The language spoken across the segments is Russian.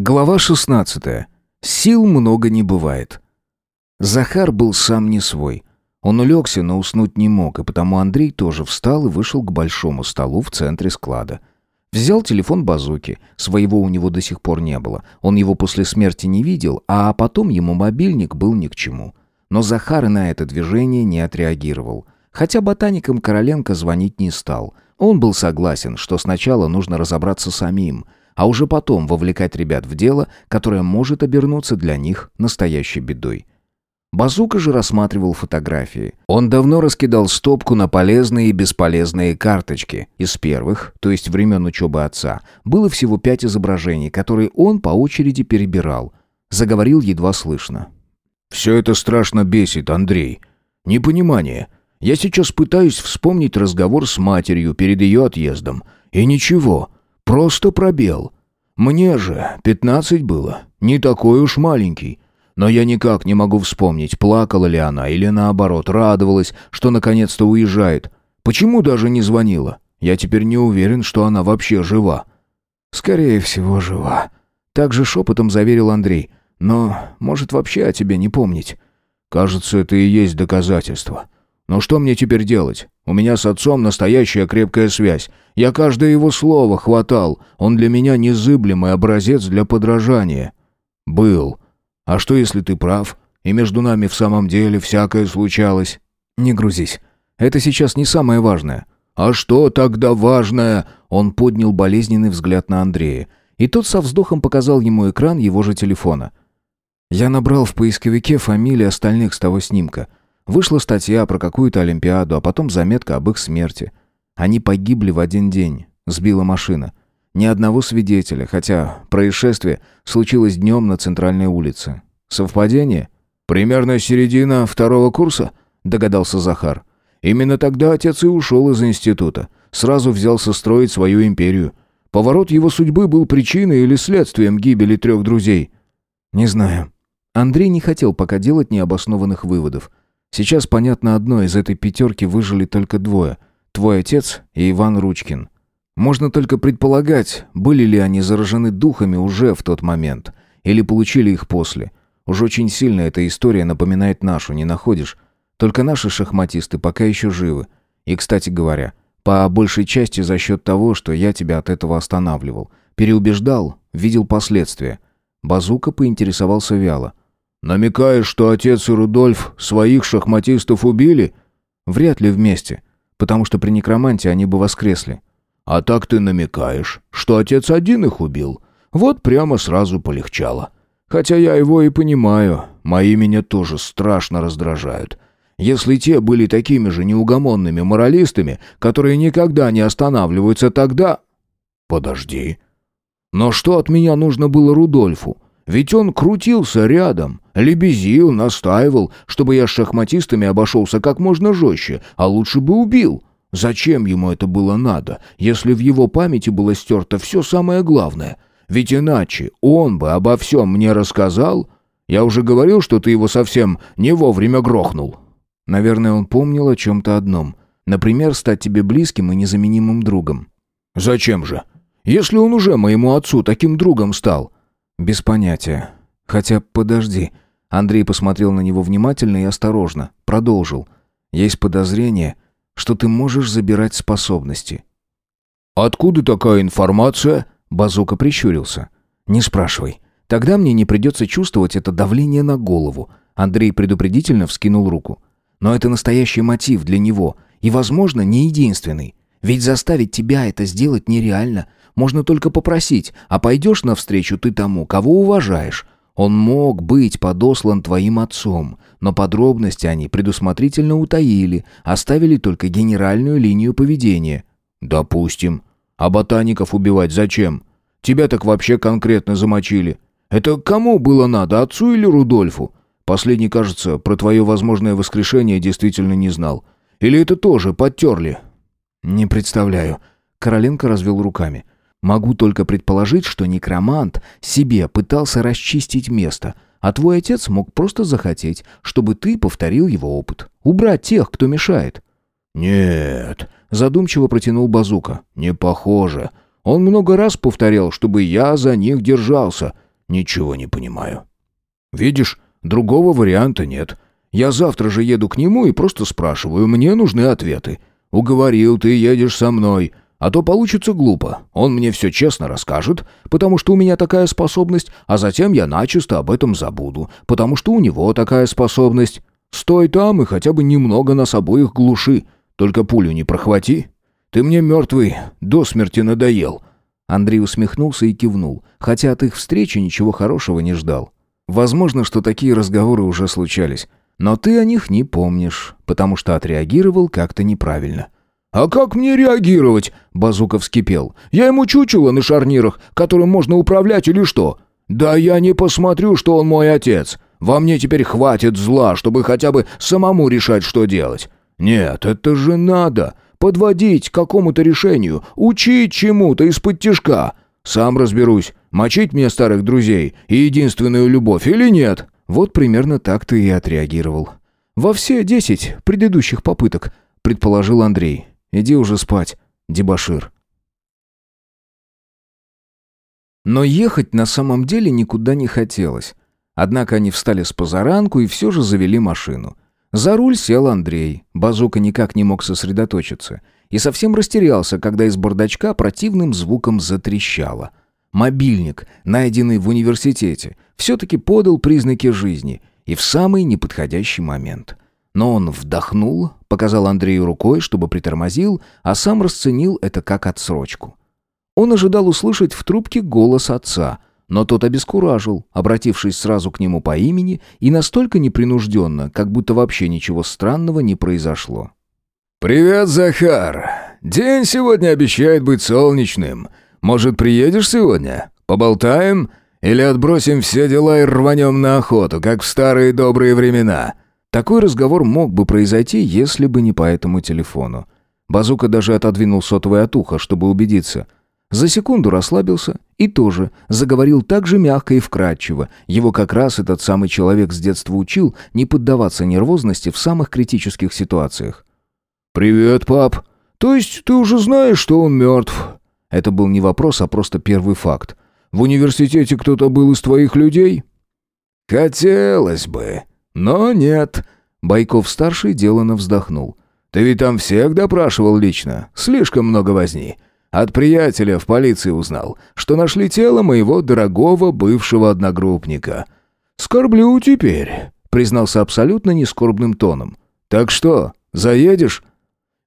Глава 16. Сил много не бывает. Захар был сам не свой. Он улегся, но уснуть не мог, и потому Андрей тоже встал и вышел к большому столу в центре склада. Взял телефон базуки, своего у него до сих пор не было, он его после смерти не видел, а потом ему мобильник был ни к чему. Но Захар на это движение не отреагировал. Хотя ботаникам Короленко звонить не стал. Он был согласен, что сначала нужно разобраться самим – а уже потом вовлекать ребят в дело, которое может обернуться для них настоящей бедой. Базука же рассматривал фотографии. Он давно раскидал стопку на полезные и бесполезные карточки. Из первых, то есть времен учебы отца, было всего пять изображений, которые он по очереди перебирал. Заговорил едва слышно. «Все это страшно бесит, Андрей. Непонимание. Я сейчас пытаюсь вспомнить разговор с матерью перед ее отъездом. И ничего. Просто пробел. Мне же пятнадцать было, не такой уж маленький. Но я никак не могу вспомнить, плакала ли она или наоборот, радовалась, что наконец-то уезжает. Почему даже не звонила? Я теперь не уверен, что она вообще жива. Скорее всего, жива. Так же шепотом заверил Андрей. Но, может, вообще о тебе не помнить. Кажется, это и есть доказательство. Но что мне теперь делать? У меня с отцом настоящая крепкая связь. Я каждое его слово хватал. Он для меня незыблемый образец для подражания. Был. А что, если ты прав, и между нами в самом деле всякое случалось? Не грузись. Это сейчас не самое важное. А что тогда важное? Он поднял болезненный взгляд на Андрея. И тот со вздохом показал ему экран его же телефона. Я набрал в поисковике фамилии остальных с того снимка. Вышла статья про какую-то Олимпиаду, а потом заметка об их смерти. Они погибли в один день. Сбила машина. Ни одного свидетеля, хотя происшествие случилось днем на центральной улице. Совпадение? Примерно середина второго курса, догадался Захар. Именно тогда отец и ушел из института. Сразу взялся строить свою империю. Поворот его судьбы был причиной или следствием гибели трех друзей? Не знаю. Андрей не хотел пока делать необоснованных выводов. Сейчас понятно одно, из этой пятерки выжили только двое. Твой отец и Иван Ручкин. Можно только предполагать, были ли они заражены духами уже в тот момент, или получили их после. Уж очень сильно эта история напоминает нашу, не находишь? Только наши шахматисты пока еще живы. И, кстати говоря, по большей части за счет того, что я тебя от этого останавливал. Переубеждал, видел последствия. Базука поинтересовался вяло. «Намекаешь, что отец и Рудольф своих шахматистов убили?» «Вряд ли вместе, потому что при некроманте они бы воскресли». «А так ты намекаешь, что отец один их убил?» Вот прямо сразу полегчало. Хотя я его и понимаю, мои меня тоже страшно раздражают. Если те были такими же неугомонными моралистами, которые никогда не останавливаются, тогда... Подожди. Но что от меня нужно было Рудольфу? Ведь он крутился рядом, лебезил, настаивал, чтобы я с шахматистами обошелся как можно жестче, а лучше бы убил. Зачем ему это было надо, если в его памяти было стерто все самое главное? Ведь иначе он бы обо всем мне рассказал. Я уже говорил, что ты его совсем не вовремя грохнул. Наверное, он помнил о чем-то одном. Например, стать тебе близким и незаменимым другом. Зачем же? Если он уже моему отцу таким другом стал, «Без понятия. Хотя, подожди». Андрей посмотрел на него внимательно и осторожно. Продолжил. «Есть подозрение, что ты можешь забирать способности». «Откуда такая информация?» Базука прищурился. «Не спрашивай. Тогда мне не придется чувствовать это давление на голову». Андрей предупредительно вскинул руку. «Но это настоящий мотив для него. И, возможно, не единственный. Ведь заставить тебя это сделать нереально. Можно только попросить, а пойдешь навстречу ты тому, кого уважаешь. Он мог быть подослан твоим отцом, но подробности они предусмотрительно утаили, оставили только генеральную линию поведения. Допустим. А ботаников убивать зачем? Тебя так вообще конкретно замочили. Это кому было надо, отцу или Рудольфу? Последний, кажется, про твое возможное воскрешение действительно не знал. Или это тоже подтерли? Не представляю. Короленко развел руками. Могу только предположить, что некромант себе пытался расчистить место, а твой отец мог просто захотеть, чтобы ты повторил его опыт. Убрать тех, кто мешает». «Нет», — задумчиво протянул Базука. «Не похоже. Он много раз повторял, чтобы я за них держался. Ничего не понимаю. Видишь, другого варианта нет. Я завтра же еду к нему и просто спрашиваю, мне нужны ответы. Уговорил, ты едешь со мной. А то получится глупо. Он мне все честно расскажет, потому что у меня такая способность, а затем я начисто об этом забуду, потому что у него такая способность. Стой там и хотя бы немного нас обоих глуши, только пулю не прохвати. Ты мне мертвый до смерти надоел». Андрей усмехнулся и кивнул, хотя от их встречи ничего хорошего не ждал. Возможно, что такие разговоры уже случались, но ты о них не помнишь, потому что отреагировал как-то неправильно. «А как мне реагировать?» — Базука вскипел. «Я ему чучело на шарнирах, которым можно управлять или что? Да я не посмотрю, что он мой отец. Во мне теперь хватит зла, чтобы хотя бы самому решать, что делать. Нет, это же надо. Подводить к какому-то решению, учить чему-то из-под тяжка. Сам разберусь, мочить мне старых друзей и единственную любовь или нет?» Вот примерно так ты и отреагировал. «Во все десять предыдущих попыток», — предположил Андрей. Иди уже спать, дебошир. Но ехать на самом деле никуда не хотелось. Однако они встали с позаранку и все же завели машину. За руль сел Андрей. Базука никак не мог сосредоточиться. И совсем растерялся, когда из бардачка противным звуком затрещало. Мобильник, найденный в университете, все-таки подал признаки жизни. И в самый неподходящий момент. Но он вдохнул, показал Андрею рукой, чтобы притормозил, а сам расценил это как отсрочку. Он ожидал услышать в трубке голос отца, но тот обескуражил, обратившись сразу к нему по имени и настолько непринужденно, как будто вообще ничего странного не произошло. «Привет, Захар! День сегодня обещает быть солнечным. Может, приедешь сегодня? Поболтаем? Или отбросим все дела и рванем на охоту, как в старые добрые времена?» Такой разговор мог бы произойти, если бы не по этому телефону. Базука даже отодвинул сотовый от уха, чтобы убедиться. За секунду расслабился и тоже заговорил так же мягко и вкрадчиво. Его как раз этот самый человек с детства учил не поддаваться нервозности в самых критических ситуациях. «Привет, пап. То есть ты уже знаешь, что он мертв?» Это был не вопрос, а просто первый факт. «В университете кто-то был из твоих людей?» «Хотелось бы», но нет. Байков-старший делано вздохнул. Ты ведь там всех допрашивал лично. Слишком много возни. От приятеля в полиции узнал, что нашли тело моего дорогого бывшего одногруппника. «Скорблю теперь», — признался абсолютно нескорбным тоном. «Так что, заедешь?»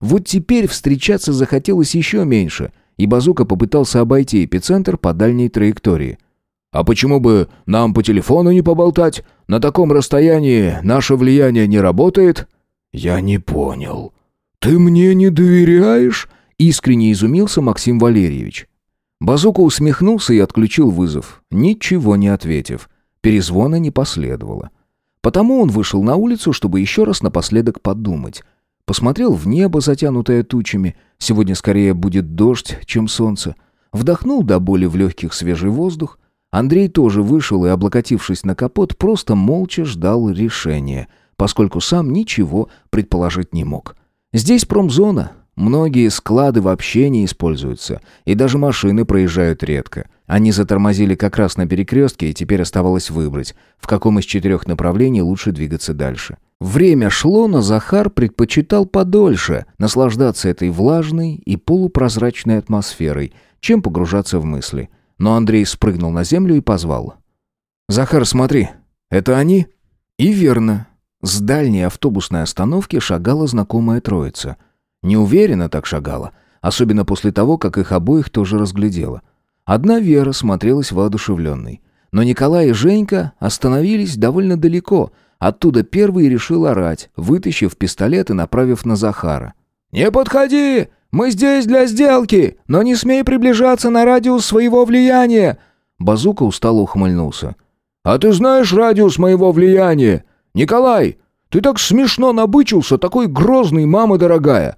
Вот теперь встречаться захотелось еще меньше, и Базука попытался обойти эпицентр по дальней траектории — а почему бы нам по телефону не поболтать? На таком расстоянии наше влияние не работает?» «Я не понял. Ты мне не доверяешь?» Искренне изумился Максим Валерьевич. Базука усмехнулся и отключил вызов, ничего не ответив. Перезвона не последовало. Потому он вышел на улицу, чтобы еще раз напоследок подумать. Посмотрел в небо, затянутое тучами. Сегодня скорее будет дождь, чем солнце. Вдохнул до боли в легких свежий воздух. Андрей тоже вышел и, облокотившись на капот, просто молча ждал решения, поскольку сам ничего предположить не мог. Здесь промзона, многие склады вообще не используются, и даже машины проезжают редко. Они затормозили как раз на перекрестке, и теперь оставалось выбрать, в каком из четырех направлений лучше двигаться дальше. Время шло, но Захар предпочитал подольше наслаждаться этой влажной и полупрозрачной атмосферой, чем погружаться в мысли – но Андрей спрыгнул на землю и позвал. «Захар, смотри, это они?» И верно. С дальней автобусной остановки шагала знакомая троица. Неуверенно так шагала, особенно после того, как их обоих тоже разглядела. Одна Вера смотрелась воодушевленной. Но Николай и Женька остановились довольно далеко. Оттуда первый решил орать, вытащив пистолет и направив на Захара. «Не подходи! Мы здесь для сделки, но не смей приближаться на радиус своего влияния!» Базука устало ухмыльнулся. «А ты знаешь радиус моего влияния? Николай, ты так смешно набычился, такой грозный, мама дорогая!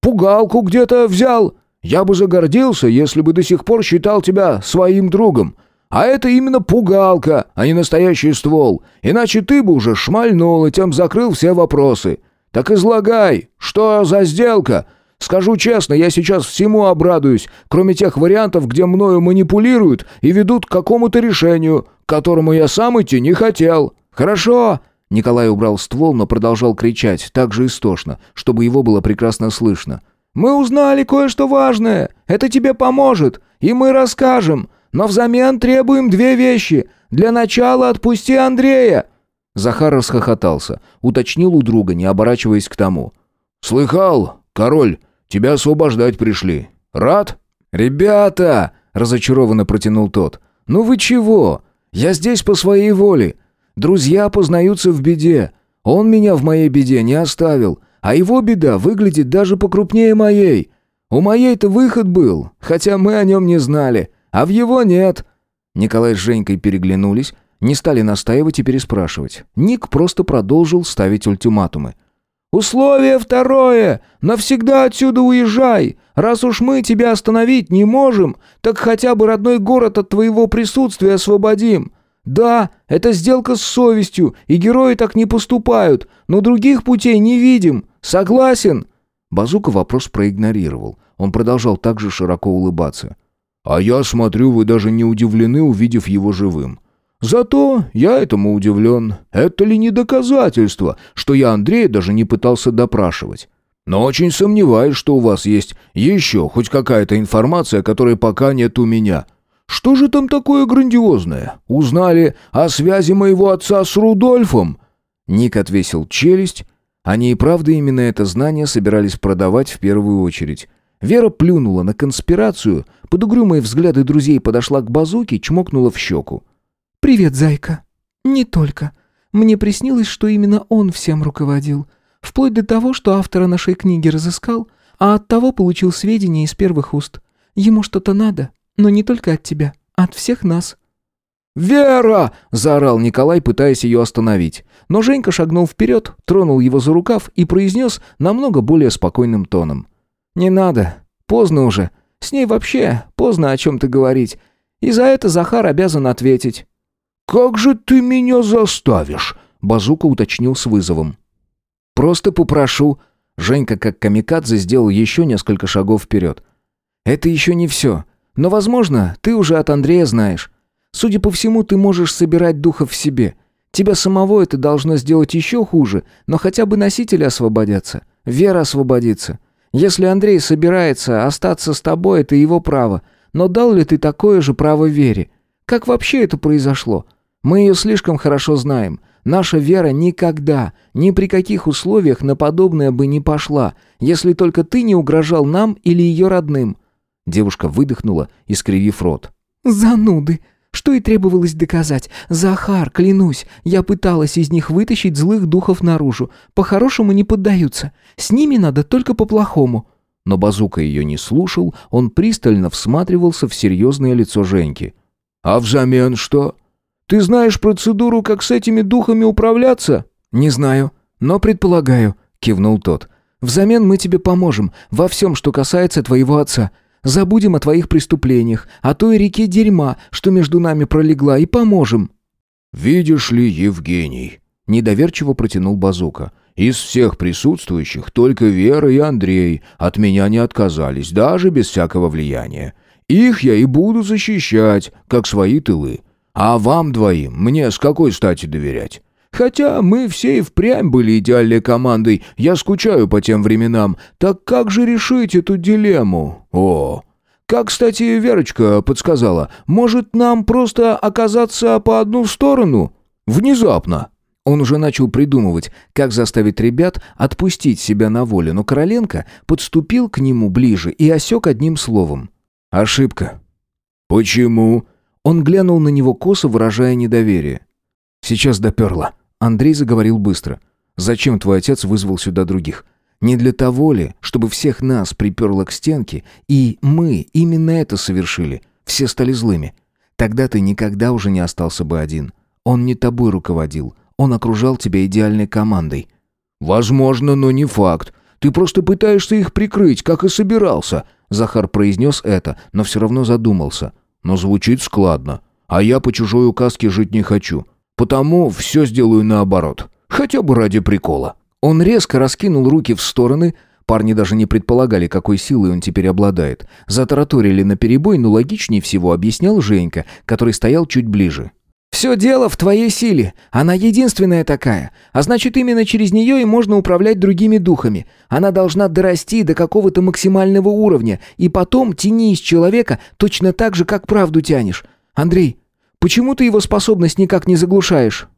Пугалку где-то взял! Я бы загордился, если бы до сих пор считал тебя своим другом!» А это именно пугалка, а не настоящий ствол. Иначе ты бы уже шмальнул и тем закрыл все вопросы. Так излагай, что за сделка? Скажу честно, я сейчас всему обрадуюсь, кроме тех вариантов, где мною манипулируют и ведут к какому-то решению, к которому я сам идти не хотел. Хорошо?» Николай убрал ствол, но продолжал кричать, так же истошно, чтобы его было прекрасно слышно. «Мы узнали кое-что важное. Это тебе поможет. И мы расскажем. Но взамен требуем две вещи. Для начала отпусти Андрея». Захар расхохотался, уточнил у друга, не оборачиваясь к тому. «Слыхал, король, тебя освобождать пришли. Рад?» «Ребята!» — разочарованно протянул тот. «Ну вы чего? Я здесь по своей воле. Друзья познаются в беде. Он меня в моей беде не оставил, а его беда выглядит даже покрупнее моей. У моей-то выход был, хотя мы о нем не знали, а в его нет». Николай с Женькой переглянулись, не стали настаивать и переспрашивать. Ник просто продолжил ставить ультиматумы. «Условие второе! Навсегда отсюда уезжай! Раз уж мы тебя остановить не можем, так хотя бы родной город от твоего присутствия освободим. Да, это сделка с совестью, и герои так не поступают, но других путей не видим. Согласен?» Базука вопрос проигнорировал. Он продолжал также широко улыбаться. «А я смотрю, вы даже не удивлены, увидев его живым. Зато я этому удивлен. Это ли не доказательство, что я Андрея даже не пытался допрашивать? Но очень сомневаюсь, что у вас есть еще хоть какая-то информация, которой пока нет у меня. Что же там такое грандиозное? Узнали о связи моего отца с Рудольфом?» Ник отвесил челюсть. Они и правда именно это знание собирались продавать в первую очередь. Вера плюнула на конспирацию, под угрюмые взгляды друзей подошла к базуке, чмокнула в щеку. «Привет, зайка». «Не только. Мне приснилось, что именно он всем руководил. Вплоть до того, что автора нашей книги разыскал, а от того получил сведения из первых уст. Ему что-то надо, но не только от тебя, от всех нас». «Вера!» – заорал Николай, пытаясь ее остановить. Но Женька шагнул вперед, тронул его за рукав и произнес намного более спокойным тоном. «Не надо. Поздно уже. С ней вообще поздно о чем-то говорить. И за это Захар обязан ответить». «Как же ты меня заставишь?» Базука уточнил с вызовом. «Просто попрошу». Женька, как камикадзе, сделал еще несколько шагов вперед. «Это еще не все. Но, возможно, ты уже от Андрея знаешь. Судя по всему, ты можешь собирать духов в себе. Тебя самого это должно сделать еще хуже, но хотя бы носители освободятся. Вера освободится. Если Андрей собирается остаться с тобой, это его право. Но дал ли ты такое же право Вере? Как вообще это произошло? Мы ее слишком хорошо знаем. Наша вера никогда, ни при каких условиях на подобное бы не пошла, если только ты не угрожал нам или ее родным». Девушка выдохнула, искривив рот. «Зануды! Что и требовалось доказать. Захар, клянусь, я пыталась из них вытащить злых духов наружу. По-хорошему не поддаются. С ними надо только по-плохому». Но Базука ее не слушал, он пристально всматривался в серьезное лицо Женьки. «А взамен что? Ты знаешь процедуру, как с этими духами управляться?» «Не знаю, но предполагаю», — кивнул тот. «Взамен мы тебе поможем во всем, что касается твоего отца. Забудем о твоих преступлениях, о той реке дерьма, что между нами пролегла, и поможем». «Видишь ли, Евгений», — недоверчиво протянул Базука, «из всех присутствующих только Вера и Андрей от меня не отказались, даже без всякого влияния. Их я и буду защищать, как свои тылы. А вам двоим мне с какой стати доверять? Хотя мы все и впрямь были идеальной командой, я скучаю по тем временам. Так как же решить эту дилемму? О, как, кстати, Верочка подсказала, может нам просто оказаться по одну сторону? Внезапно. Он уже начал придумывать, как заставить ребят отпустить себя на волю, но Короленко подступил к нему ближе и осек одним словом. Ошибка. Почему? Он глянул на него косо, выражая недоверие. Сейчас доперло. Андрей заговорил быстро. Зачем твой отец вызвал сюда других? Не для того ли, чтобы всех нас приперло к стенке, и мы именно это совершили? Все стали злыми. Тогда ты никогда уже не остался бы один. Он не тобой руководил. Он окружал тебя идеальной командой. Возможно, но не факт. Ты просто пытаешься их прикрыть, как и собирался. Захар произнес это, но все равно задумался. Но звучит складно. А я по чужой указке жить не хочу. Потому все сделаю наоборот. Хотя бы ради прикола. Он резко раскинул руки в стороны, Парни даже не предполагали, какой силой он теперь обладает. Затараторили наперебой, но логичнее всего объяснял Женька, который стоял чуть ближе. «Все дело в твоей силе. Она единственная такая. А значит, именно через нее и можно управлять другими духами. Она должна дорасти до какого-то максимального уровня, и потом тяни из человека точно так же, как правду тянешь. Андрей, почему ты его способность никак не заглушаешь?»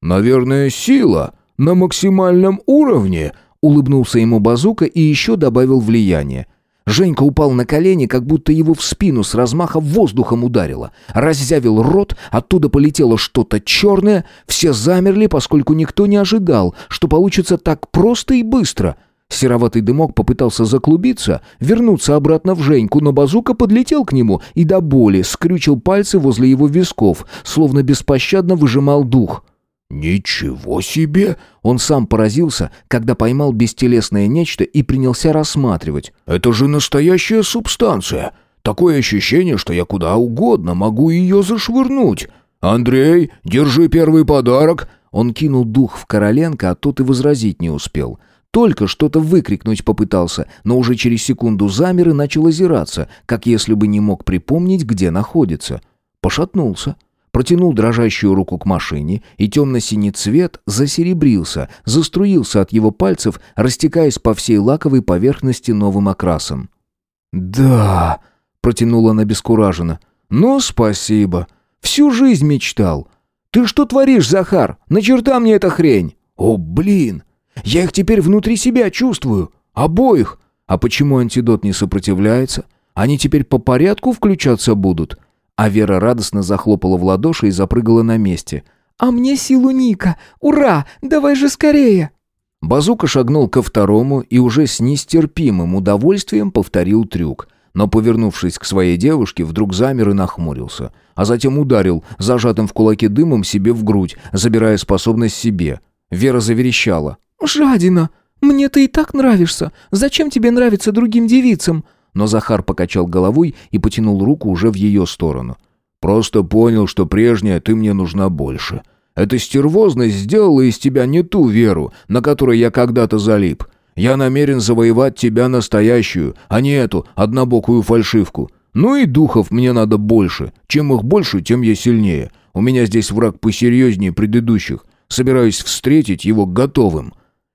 «Наверное, сила на максимальном уровне», — улыбнулся ему Базука и еще добавил влияние. Женька упал на колени, как будто его в спину с размаха воздухом ударило. Раззявил рот, оттуда полетело что-то черное. Все замерли, поскольку никто не ожидал, что получится так просто и быстро. Сероватый дымок попытался заклубиться, вернуться обратно в Женьку, но базука подлетел к нему и до боли скрючил пальцы возле его висков, словно беспощадно выжимал дух. «Ничего себе!» Он сам поразился, когда поймал бестелесное нечто и принялся рассматривать. «Это же настоящая субстанция! Такое ощущение, что я куда угодно могу ее зашвырнуть! Андрей, держи первый подарок!» Он кинул дух в Короленко, а тот и возразить не успел. Только что-то выкрикнуть попытался, но уже через секунду замер и начал озираться, как если бы не мог припомнить, где находится. Пошатнулся протянул дрожащую руку к машине, и темно-синий цвет засеребрился, заструился от его пальцев, растекаясь по всей лаковой поверхности новым окрасом. «Да», — протянула она бескураженно, — «ну, спасибо. Всю жизнь мечтал. Ты что творишь, Захар? На черта мне эта хрень!» «О, блин! Я их теперь внутри себя чувствую. Обоих. А почему антидот не сопротивляется? Они теперь по порядку включаться будут?» А Вера радостно захлопала в ладоши и запрыгала на месте. «А мне силу Ника! Ура! Давай же скорее!» Базука шагнул ко второму и уже с нестерпимым удовольствием повторил трюк. Но, повернувшись к своей девушке, вдруг замер и нахмурился. А затем ударил, зажатым в кулаке дымом, себе в грудь, забирая способность себе. Вера заверещала. «Жадина! Мне ты и так нравишься! Зачем тебе нравиться другим девицам?» Но Захар покачал головой и потянул руку уже в ее сторону. «Просто понял, что прежняя ты мне нужна больше. Эта стервозность сделала из тебя не ту веру, на которой я когда-то залип. Я намерен завоевать тебя настоящую, а не эту однобокую фальшивку. Ну и духов мне надо больше. Чем их больше, тем я сильнее. У меня здесь враг посерьезнее предыдущих. Собираюсь встретить его готовым».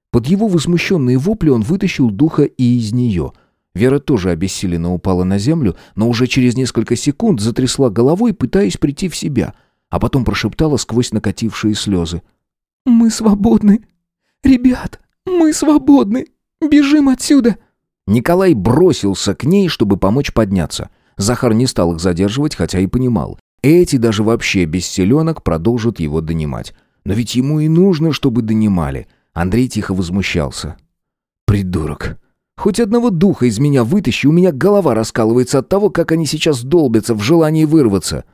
Под его возмущенные вопли он вытащил духа и из нее – Вера тоже обессиленно упала на землю, но уже через несколько секунд затрясла головой, пытаясь прийти в себя, а потом прошептала сквозь накатившие слезы. «Мы свободны! Ребят, мы свободны! Бежим отсюда!» Николай бросился к ней, чтобы помочь подняться. Захар не стал их задерживать, хотя и понимал. Эти даже вообще без селенок продолжат его донимать. Но ведь ему и нужно, чтобы донимали. Андрей тихо возмущался. «Придурок! Хоть одного духа из меня вытащи, у меня голова раскалывается от того, как они сейчас долбятся в желании вырваться».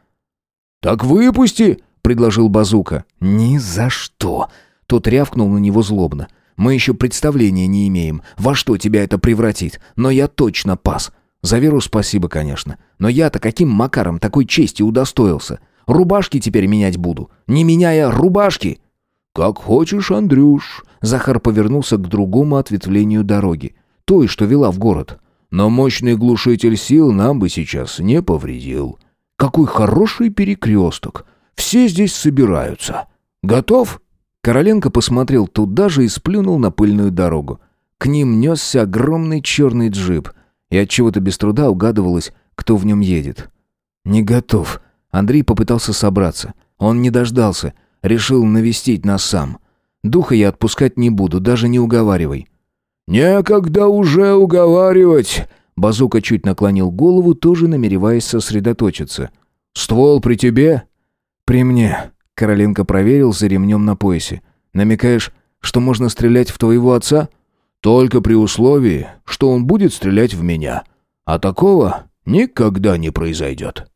«Так выпусти!» — предложил Базука. «Ни за что!» Тот рявкнул на него злобно. «Мы еще представления не имеем, во что тебя это превратит, но я точно пас. За веру спасибо, конечно. Но я-то каким макаром такой чести удостоился? Рубашки теперь менять буду. Не меняя рубашки!» «Как хочешь, Андрюш!» Захар повернулся к другому ответвлению дороги той, что вела в город. Но мощный глушитель сил нам бы сейчас не повредил. Какой хороший перекресток. Все здесь собираются. Готов?» Короленко посмотрел туда же и сплюнул на пыльную дорогу. К ним несся огромный черный джип, и от чего то без труда угадывалось, кто в нем едет. «Не готов». Андрей попытался собраться. Он не дождался, решил навестить нас сам. Духа я отпускать не буду, даже не уговаривай. «Некогда уже уговаривать!» Базука чуть наклонил голову, тоже намереваясь сосредоточиться. «Ствол при тебе?» «При мне», — Короленко проверил за ремнем на поясе. «Намекаешь, что можно стрелять в твоего отца?» «Только при условии, что он будет стрелять в меня. А такого никогда не произойдет».